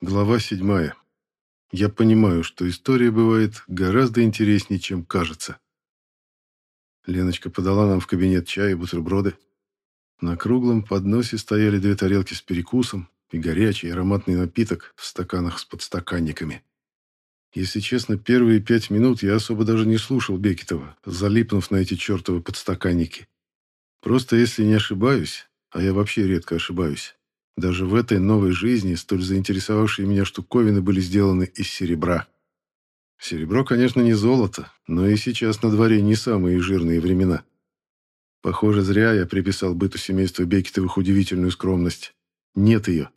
Глава седьмая. Я понимаю, что история бывает гораздо интереснее, чем кажется. Леночка подала нам в кабинет чай и бутерброды. На круглом подносе стояли две тарелки с перекусом и горячий ароматный напиток в стаканах с подстаканниками. Если честно, первые пять минут я особо даже не слушал Бекетова, залипнув на эти чертовы подстаканники. Просто если не ошибаюсь, а я вообще редко ошибаюсь, даже в этой новой жизни столь заинтересовавшие меня штуковины были сделаны из серебра. Серебро, конечно, не золото, но и сейчас на дворе не самые жирные времена. Похоже, зря я приписал быту семейства Бекетовых удивительную скромность. Нет ее.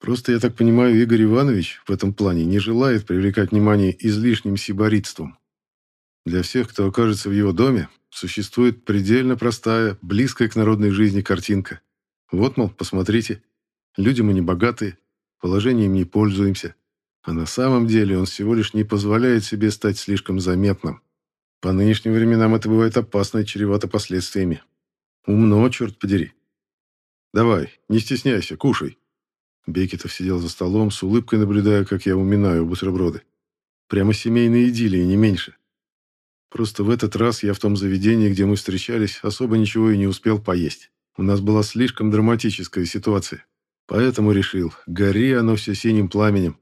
Просто, я так понимаю, Игорь Иванович в этом плане не желает привлекать внимание излишним сиборитством. Для всех, кто окажется в его доме, существует предельно простая, близкая к народной жизни картинка. Вот, мол, посмотрите, Люди мы не богатые, положением не пользуемся. А на самом деле он всего лишь не позволяет себе стать слишком заметным. По нынешним временам это бывает опасно и чревато последствиями. Умно, черт подери. Давай, не стесняйся, кушай. Бекетов сидел за столом, с улыбкой наблюдая, как я уминаю бутерброды. Прямо семейные идиллии, не меньше. Просто в этот раз я в том заведении, где мы встречались, особо ничего и не успел поесть. У нас была слишком драматическая ситуация. Поэтому решил, гори оно все синим пламенем.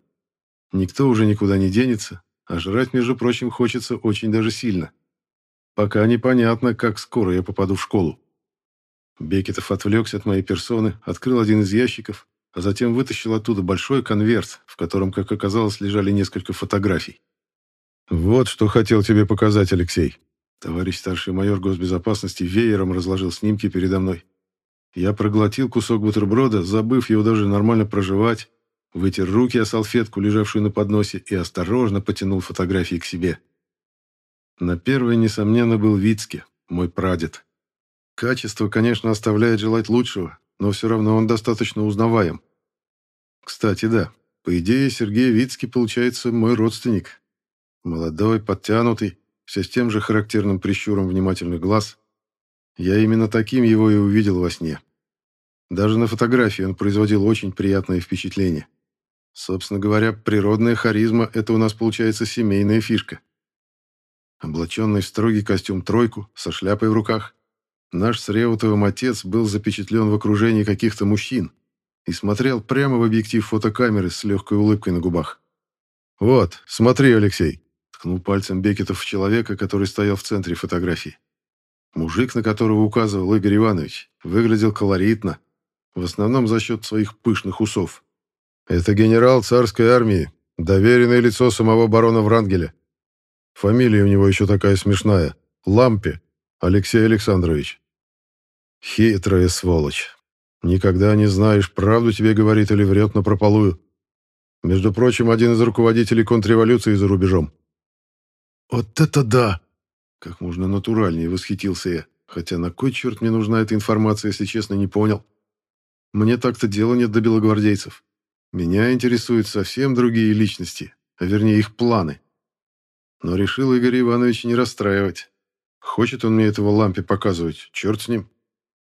Никто уже никуда не денется, а жрать, между прочим, хочется очень даже сильно. Пока непонятно, как скоро я попаду в школу. Бекетов отвлекся от моей персоны, открыл один из ящиков, а затем вытащил оттуда большой конверт, в котором, как оказалось, лежали несколько фотографий. «Вот что хотел тебе показать, Алексей». Товарищ старший майор госбезопасности веером разложил снимки передо мной. Я проглотил кусок бутерброда, забыв его даже нормально проживать, вытер руки о салфетку, лежавшую на подносе, и осторожно потянул фотографии к себе. На первой, несомненно, был Вицке, мой прадед. Качество, конечно, оставляет желать лучшего, но все равно он достаточно узнаваем. Кстати, да, по идее, Сергей Вицкий, получается, мой родственник. Молодой, подтянутый, все с тем же характерным прищуром внимательных глаз, я именно таким его и увидел во сне. Даже на фотографии он производил очень приятное впечатление. Собственно говоря, природная харизма – это у нас получается семейная фишка. Облаченный в строгий костюм тройку, со шляпой в руках, наш с Реутовым отец был запечатлен в окружении каких-то мужчин и смотрел прямо в объектив фотокамеры с легкой улыбкой на губах. «Вот, смотри, Алексей», – ткнул пальцем Бекетов в человека, который стоял в центре фотографии. Мужик, на которого указывал Игорь Иванович, выглядел колоритно, в основном за счет своих пышных усов. Это генерал царской армии, доверенное лицо самого барона Врангеля. Фамилия у него еще такая смешная – Лампе Алексей Александрович. Хитрая сволочь. Никогда не знаешь, правду тебе говорит или врет напропалую. Между прочим, один из руководителей контрреволюции за рубежом. «Вот это да!» Как можно натуральнее восхитился я. Хотя на кой черт мне нужна эта информация, если честно, не понял. Мне так-то дела нет до белогвардейцев. Меня интересуют совсем другие личности, а вернее их планы. Но решил Игорь Иванович не расстраивать. Хочет он мне этого лампе показывать, черт с ним.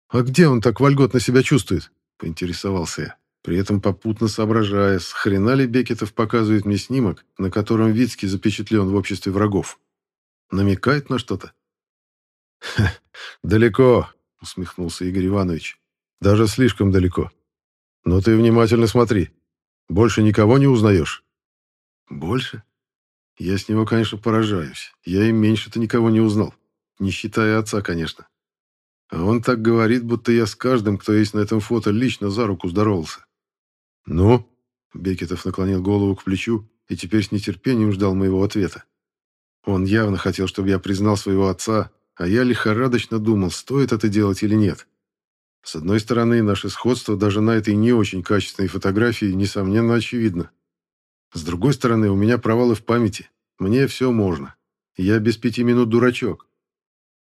«А где он так вольготно себя чувствует?» — поинтересовался я, при этом попутно соображая, с хрена ли Бекетов показывает мне снимок, на котором Вицкий запечатлен в обществе врагов. Намекает на что-то? «Далеко», — усмехнулся Игорь Иванович. «Даже слишком далеко. Но ты внимательно смотри. Больше никого не узнаешь?» «Больше?» Я с него, конечно, поражаюсь. Я им меньше-то никого не узнал. Не считая отца, конечно. А он так говорит, будто я с каждым, кто есть на этом фото, лично за руку здоровался. «Ну?» Бекетов наклонил голову к плечу и теперь с нетерпением ждал моего ответа. Он явно хотел, чтобы я признал своего отца, а я лихорадочно думал, стоит это делать или нет. С одной стороны, наше сходство даже на этой не очень качественной фотографии, несомненно, очевидно. С другой стороны, у меня провалы в памяти. Мне все можно. Я без пяти минут дурачок.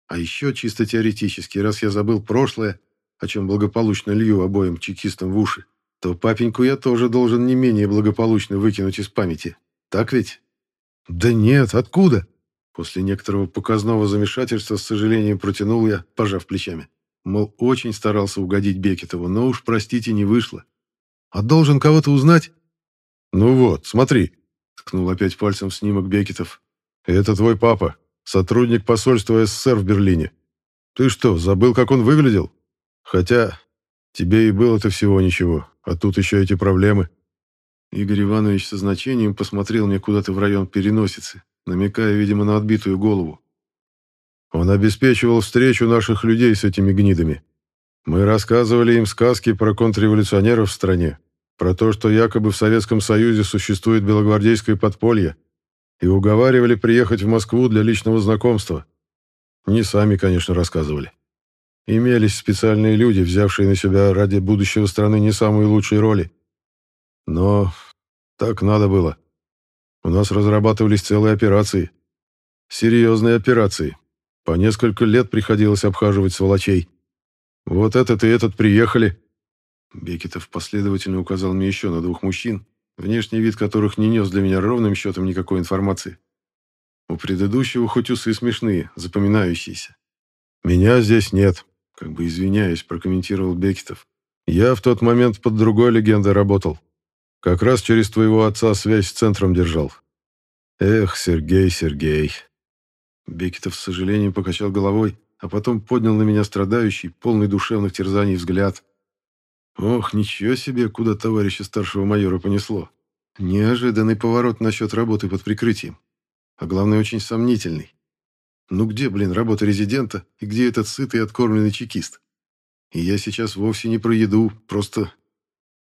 А еще чисто теоретически, раз я забыл прошлое, о чем благополучно лью обоим чекистам в уши, то папеньку я тоже должен не менее благополучно выкинуть из памяти. Так ведь? «Да нет, откуда?» После некоторого показного замешательства с сожалением протянул я, пожав плечами. Мол, очень старался угодить Бекетову, но уж, простите, не вышло. «А должен кого-то узнать?» «Ну вот, смотри», — ткнул опять пальцем в снимок Бекетов. «Это твой папа, сотрудник посольства СССР в Берлине. Ты что, забыл, как он выглядел? Хотя тебе и было-то всего ничего, а тут еще эти проблемы». Игорь Иванович со значением посмотрел мне куда-то в район переносицы, намекая, видимо, на отбитую голову. Он обеспечивал встречу наших людей с этими гнидами. Мы рассказывали им сказки про контрреволюционеров в стране, про то, что якобы в Советском Союзе существует белогвардейское подполье, и уговаривали приехать в Москву для личного знакомства. Не сами, конечно, рассказывали. Имелись специальные люди, взявшие на себя ради будущего страны не самые лучшие роли. Но так надо было. У нас разрабатывались целые операции. Серьезные операции. По несколько лет приходилось обхаживать сволочей. Вот этот и этот приехали, Бекетов последовательно указал мне еще на двух мужчин, внешний вид которых не нес для меня ровным счетом никакой информации. У предыдущего хоть усы смешные, запоминающиеся. «Меня здесь нет», — как бы извиняясь, прокомментировал Бекетов. «Я в тот момент под другой легендой работал. Как раз через твоего отца связь с центром держал. Эх, Сергей, Сергей». Бекетов с сожалением покачал головой, а потом поднял на меня страдающий, полный душевных терзаний взгляд — Ох, ничего себе, куда товарища старшего майора понесло. Неожиданный поворот насчет работы под прикрытием. А главное, очень сомнительный. Ну где, блин, работа резидента и где этот сытый откормленный чекист? И я сейчас вовсе не про еду, просто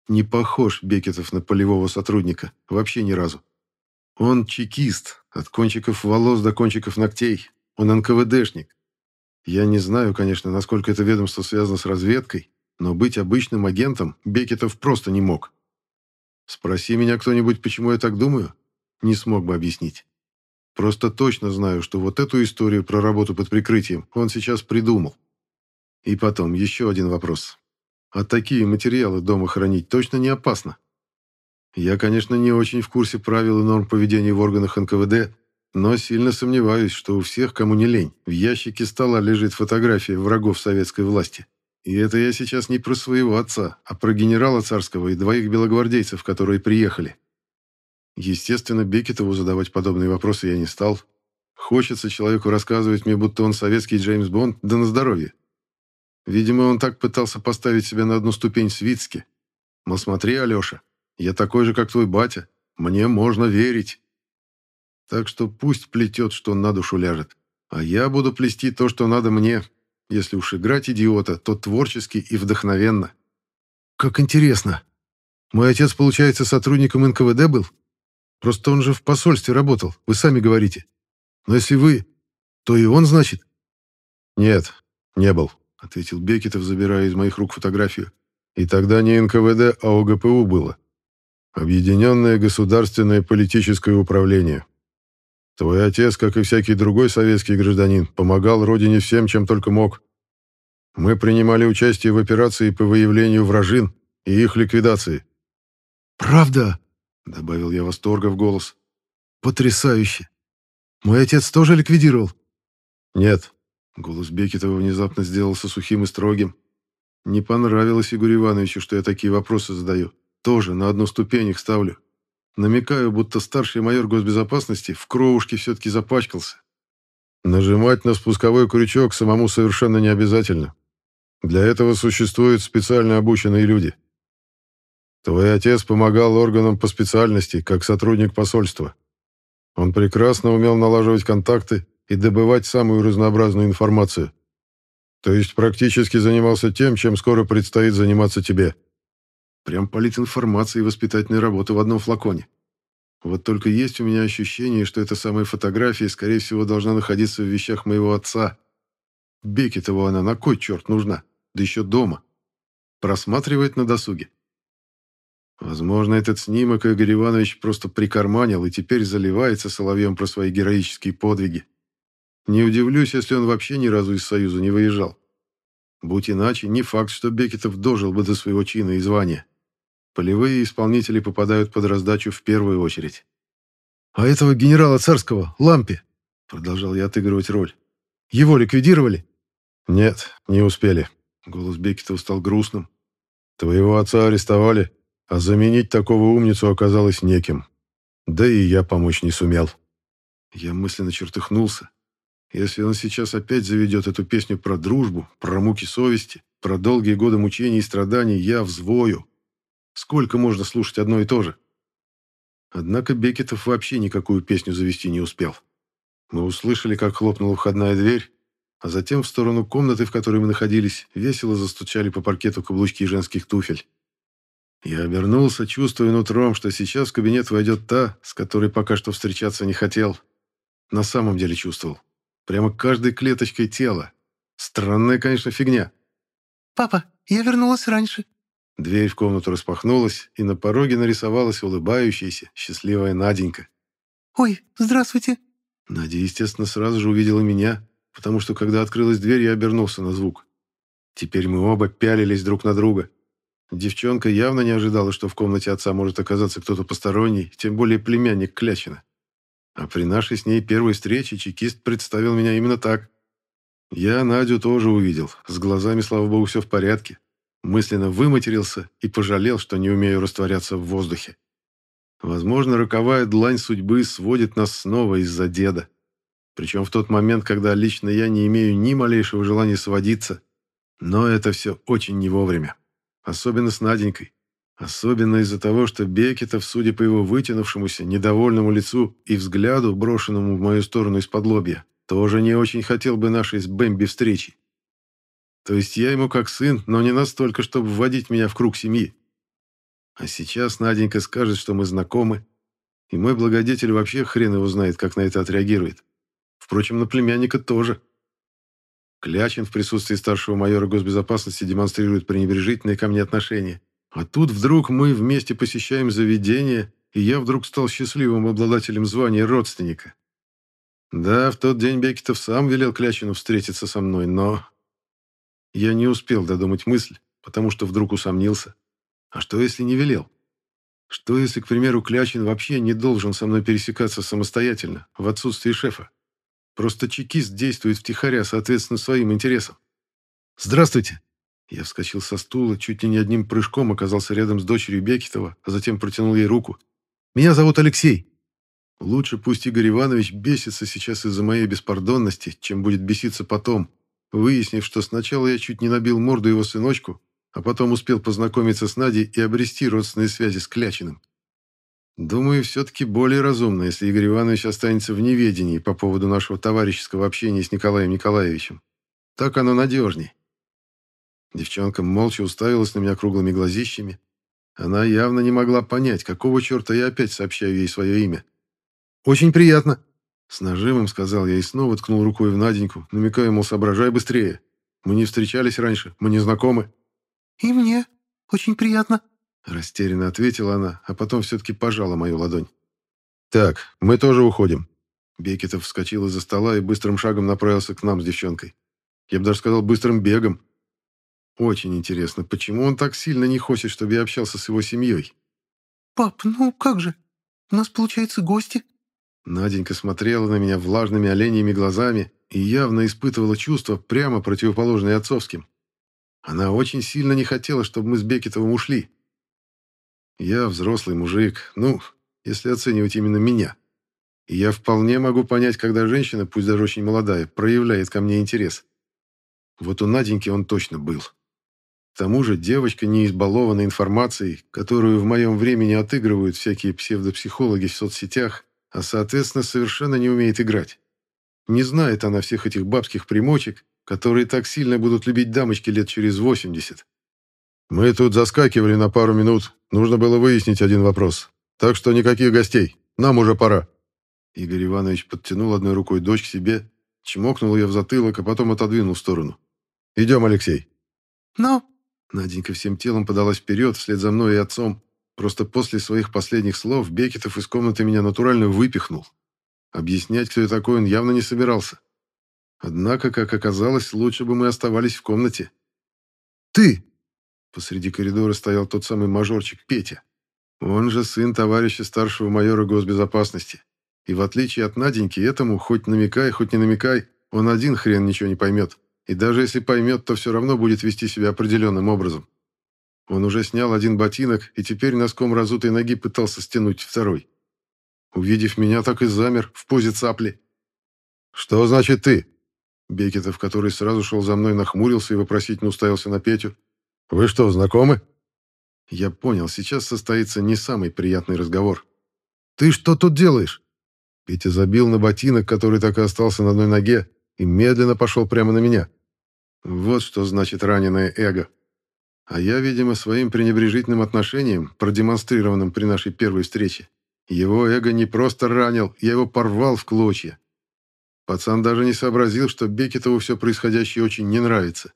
не похож Бекетов на полевого сотрудника, вообще ни разу. Он чекист, от кончиков волос до кончиков ногтей. Он НКВДшник. Я не знаю, конечно, насколько это ведомство связано с разведкой, но быть обычным агентом Бекетов просто не мог. Спроси меня кто-нибудь, почему я так думаю, не смог бы объяснить. Просто точно знаю, что вот эту историю про работу под прикрытием он сейчас придумал. И потом, еще один вопрос. А такие материалы дома хранить точно не опасно? Я, конечно, не очень в курсе правил и норм поведения в органах НКВД, но сильно сомневаюсь, что у всех, кому не лень, в ящике стола лежит фотография врагов советской власти. И это я сейчас не про своего отца, а про генерала царского и двоих белогвардейцев, которые приехали. Естественно, Бекетову задавать подобные вопросы я не стал. Хочется человеку рассказывать мне, будто он советский Джеймс Бонд, да на здоровье. Видимо, он так пытался поставить себя на одну ступень с Вицки. Мол, смотри, Алеша, я такой же, как твой батя. Мне можно верить. Так что пусть плетет, что на душу ляжет. А я буду плести то, что надо мне, если уж играть идиота, то творчески и вдохновенно. Как интересно. Мой отец, получается, сотрудником НКВД был? Просто он же в посольстве работал, вы сами говорите. Но если вы, то и он, значит? Нет, не был, ответил Бекетов, забирая из моих рук фотографию. И тогда не НКВД, а ОГПУ было. Объединенное государственное политическое управление. Твой отец, как и всякий другой советский гражданин, помогал родине всем, чем только мог. Мы принимали участие в операции по выявлению вражин и их ликвидации. «Правда?» — добавил я восторга в голос. «Потрясающе! Мой отец тоже ликвидировал?» «Нет». Голос Бекетова внезапно сделался сухим и строгим. Не понравилось Игорю Ивановичу, что я такие вопросы задаю. Тоже на одну ступень их ставлю. Намекаю, будто старший майор госбезопасности в кровушке все-таки запачкался. Нажимать на спусковой крючок самому совершенно не обязательно. Для этого существуют специально обученные люди. Твой отец помогал органам по специальности, как сотрудник посольства. Он прекрасно умел налаживать контакты и добывать самую разнообразную информацию. То есть практически занимался тем, чем скоро предстоит заниматься тебе. Прям политинформация и воспитательная работа в одном флаконе. Вот только есть у меня ощущение, что эта самая фотография, скорее всего, должна находиться в вещах моего отца. Бекетову она на кой черт нужна? Да еще дома. Просматривает на досуге. Возможно, этот снимок Игорь Иванович просто прикарманил и теперь заливается соловьем про свои героические подвиги. Не удивлюсь, если он вообще ни разу из Союза не выезжал. Будь иначе, не факт, что Бекетов дожил бы до своего чина и звания. Полевые исполнители попадают под раздачу в первую очередь. «А этого генерала царского, Лампи», — продолжал я отыгрывать роль, — «его ликвидировали?» «Нет, не успели». Голос Бекетова стал грустным. «Твоего отца арестовали, а заменить такого умницу оказалось неким. Да и я помочь не сумел. Я мысленно чертыхнулся. Если он сейчас опять заведет эту песню про дружбу, про муки совести, про долгие годы мучений и страданий, я взвою. Сколько можно слушать одно и то же? Однако Бекетов вообще никакую песню завести не успел. Мы услышали, как хлопнула входная дверь, а затем в сторону комнаты, в которой мы находились, весело застучали по паркету каблучки женских туфель. Я обернулся, чувствуя нутром, что сейчас в кабинет войдет та, с которой пока что встречаться не хотел. На самом деле чувствовал. Прямо каждой клеточкой тела. Странная, конечно, фигня. «Папа, я вернулась раньше». Дверь в комнату распахнулась, и на пороге нарисовалась улыбающаяся, счастливая Наденька. «Ой, здравствуйте». Надя, естественно, сразу же увидела меня, потому что, когда открылась дверь, я обернулся на звук. Теперь мы оба пялились друг на друга. Девчонка явно не ожидала, что в комнате отца может оказаться кто-то посторонний, тем более племянник Клячина. А при нашей с ней первой встрече чекист представил меня именно так. Я Надю тоже увидел. С глазами, слава богу, все в порядке. Мысленно выматерился и пожалел, что не умею растворяться в воздухе. Возможно, роковая длань судьбы сводит нас снова из-за деда. Причем в тот момент, когда лично я не имею ни малейшего желания сводиться. Но это все очень не вовремя. Особенно с Наденькой. Особенно из-за того, что Бекетов, судя по его вытянувшемуся, недовольному лицу и взгляду, брошенному в мою сторону из-под лобья, тоже не очень хотел бы нашей с Бэмби встречи. То есть я ему как сын, но не настолько, чтобы вводить меня в круг семьи. А сейчас Наденька скажет, что мы знакомы, и мой благодетель вообще хрен его знает, как на это отреагирует. Впрочем, на племянника тоже. Клячин в присутствии старшего майора госбезопасности демонстрирует пренебрежительные ко мне отношения. А тут вдруг мы вместе посещаем заведение, и я вдруг стал счастливым обладателем звания родственника. Да, в тот день Бекетов сам велел Клячину встретиться со мной, но... Я не успел додумать мысль, потому что вдруг усомнился. А что, если не велел? Что, если, к примеру, Клячин вообще не должен со мной пересекаться самостоятельно, в отсутствии шефа? Просто чекист действует втихаря, соответственно, своим интересам. «Здравствуйте!» Я вскочил со стула, чуть ли не одним прыжком оказался рядом с дочерью Бекетова, а затем протянул ей руку. «Меня зовут Алексей. Лучше пусть Игорь Иванович бесится сейчас из-за моей беспардонности, чем будет беситься потом, выяснив, что сначала я чуть не набил морду его сыночку, а потом успел познакомиться с Надей и обрести родственные связи с Клячиным. Думаю, все-таки более разумно, если Игорь Иванович останется в неведении по поводу нашего товарищеского общения с Николаем Николаевичем. Так оно надежней. Девчонка молча уставилась на меня круглыми глазищами. Она явно не могла понять, какого черта я опять сообщаю ей свое имя. «Очень приятно», — с нажимом сказал я и снова ткнул рукой в Наденьку, намекая, мол, соображай быстрее. Мы не встречались раньше, мы не знакомы. «И мне очень приятно», — растерянно ответила она, а потом все-таки пожала мою ладонь. «Так, мы тоже уходим». Бекетов вскочил из-за стола и быстрым шагом направился к нам с девчонкой. Я бы даже сказал, быстрым бегом. Очень интересно, почему он так сильно не хочет, чтобы я общался с его семьей? «Пап, ну как же? У нас, получается, гости». Наденька смотрела на меня влажными оленьими глазами и явно испытывала чувства, прямо противоположные отцовским. Она очень сильно не хотела, чтобы мы с Бекетовым ушли. Я взрослый мужик, ну, если оценивать именно меня. И я вполне могу понять, когда женщина, пусть даже очень молодая, проявляет ко мне интерес. Вот у Наденьки он точно был. К тому же девочка не избалована информацией, которую в моем времени отыгрывают всякие псевдопсихологи в соцсетях, а, соответственно, совершенно не умеет играть. Не знает она всех этих бабских примочек, которые так сильно будут любить дамочки лет через 80. Мы тут заскакивали на пару минут. Нужно было выяснить один вопрос. Так что никаких гостей. Нам уже пора. Игорь Иванович подтянул одной рукой дочь к себе, чмокнул ее в затылок, а потом отодвинул в сторону. «Идем, Алексей». «Но...» Наденька всем телом подалась вперед, вслед за мной и отцом. Просто после своих последних слов Бекетов из комнаты меня натурально выпихнул. Объяснять, кто я такой, он явно не собирался. Однако, как оказалось, лучше бы мы оставались в комнате. «Ты!» Посреди коридора стоял тот самый мажорчик Петя. Он же сын товарища старшего майора госбезопасности. И в отличие от Наденьки, этому, хоть намекай, хоть не намекай, он один хрен ничего не поймет. И даже если поймет, то все равно будет вести себя определенным образом. Он уже снял один ботинок и теперь носком разутой ноги пытался стянуть второй. Увидев меня, так и замер в позе цапли. «Что значит ты?» Бекетов, который сразу шел за мной, нахмурился и вопросительно уставился на Петю. «Вы что, знакомы?» Я понял, сейчас состоится не самый приятный разговор. «Ты что тут делаешь?» Петя забил на ботинок, который так и остался на одной ноге, и медленно пошел прямо на меня. Вот что значит раненое эго. А я, видимо, своим пренебрежительным отношением, продемонстрированным при нашей первой встрече, его эго не просто ранил, я его порвал в клочья. Пацан даже не сообразил, что Бекетову все происходящее очень не нравится.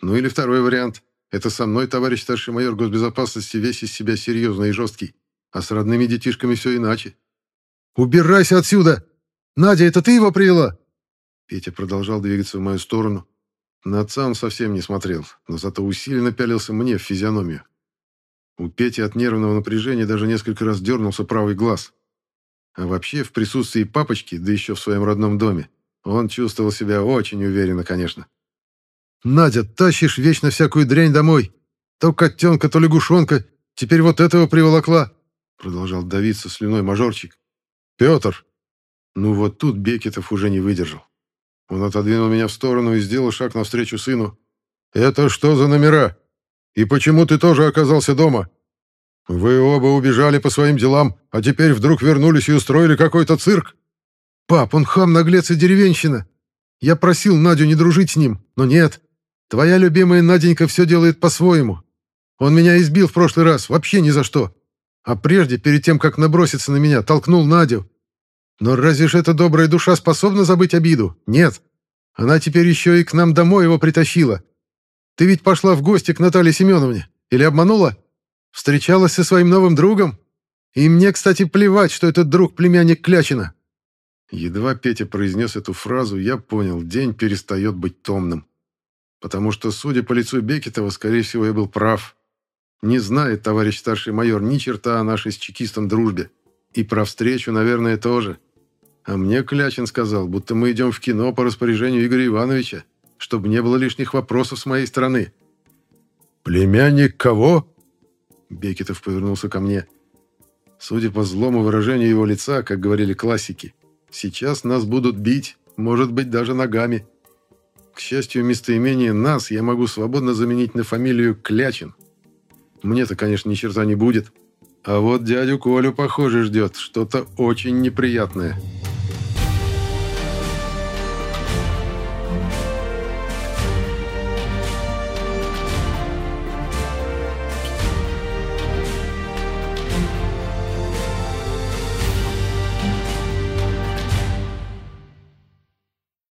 Ну или второй вариант. Это со мной товарищ старший майор госбезопасности весь из себя серьезный и жесткий, а с родными детишками все иначе. «Убирайся отсюда! Надя, это ты его привела?» Петя продолжал двигаться в мою сторону. На отца он совсем не смотрел, но зато усиленно пялился мне в физиономию. У Пети от нервного напряжения даже несколько раз дернулся правый глаз. А вообще, в присутствии папочки, да еще в своем родном доме, он чувствовал себя очень уверенно, конечно. «Надя, тащишь вечно всякую дрянь домой. То котенка, то лягушонка. Теперь вот этого приволокла!» Продолжал давиться слюной мажорчик. «Петр!» Ну вот тут Бекетов уже не выдержал. Он отодвинул меня в сторону и сделал шаг навстречу сыну. «Это что за номера? И почему ты тоже оказался дома? Вы оба убежали по своим делам, а теперь вдруг вернулись и устроили какой-то цирк?» «Пап, он хам, наглец и деревенщина. Я просил Надю не дружить с ним, но нет. Твоя любимая Наденька все делает по-своему. Он меня избил в прошлый раз, вообще ни за что. А прежде, перед тем, как наброситься на меня, толкнул Надю. Но разве ж эта добрая душа способна забыть обиду? Нет. Она теперь еще и к нам домой его притащила. Ты ведь пошла в гости к Наталье Семеновне. Или обманула? Встречалась со своим новым другом? И мне, кстати, плевать, что этот друг племянник Клячина». Едва Петя произнес эту фразу, я понял, день перестает быть томным. Потому что, судя по лицу Бекетова, скорее всего, я был прав. Не знает товарищ старший майор ни черта о нашей с чекистом дружбе. И про встречу, наверное, тоже. А мне Клячин сказал, будто мы идем в кино по распоряжению Игоря Ивановича, чтобы не было лишних вопросов с моей стороны. «Племянник кого?» Бекетов повернулся ко мне. Судя по злому выражению его лица, как говорили классики, сейчас нас будут бить, может быть, даже ногами. К счастью, местоимение «нас» я могу свободно заменить на фамилию Клячин. Мне-то, конечно, ни черта не будет. А вот дядю Колю, похоже, ждет что-то очень неприятное».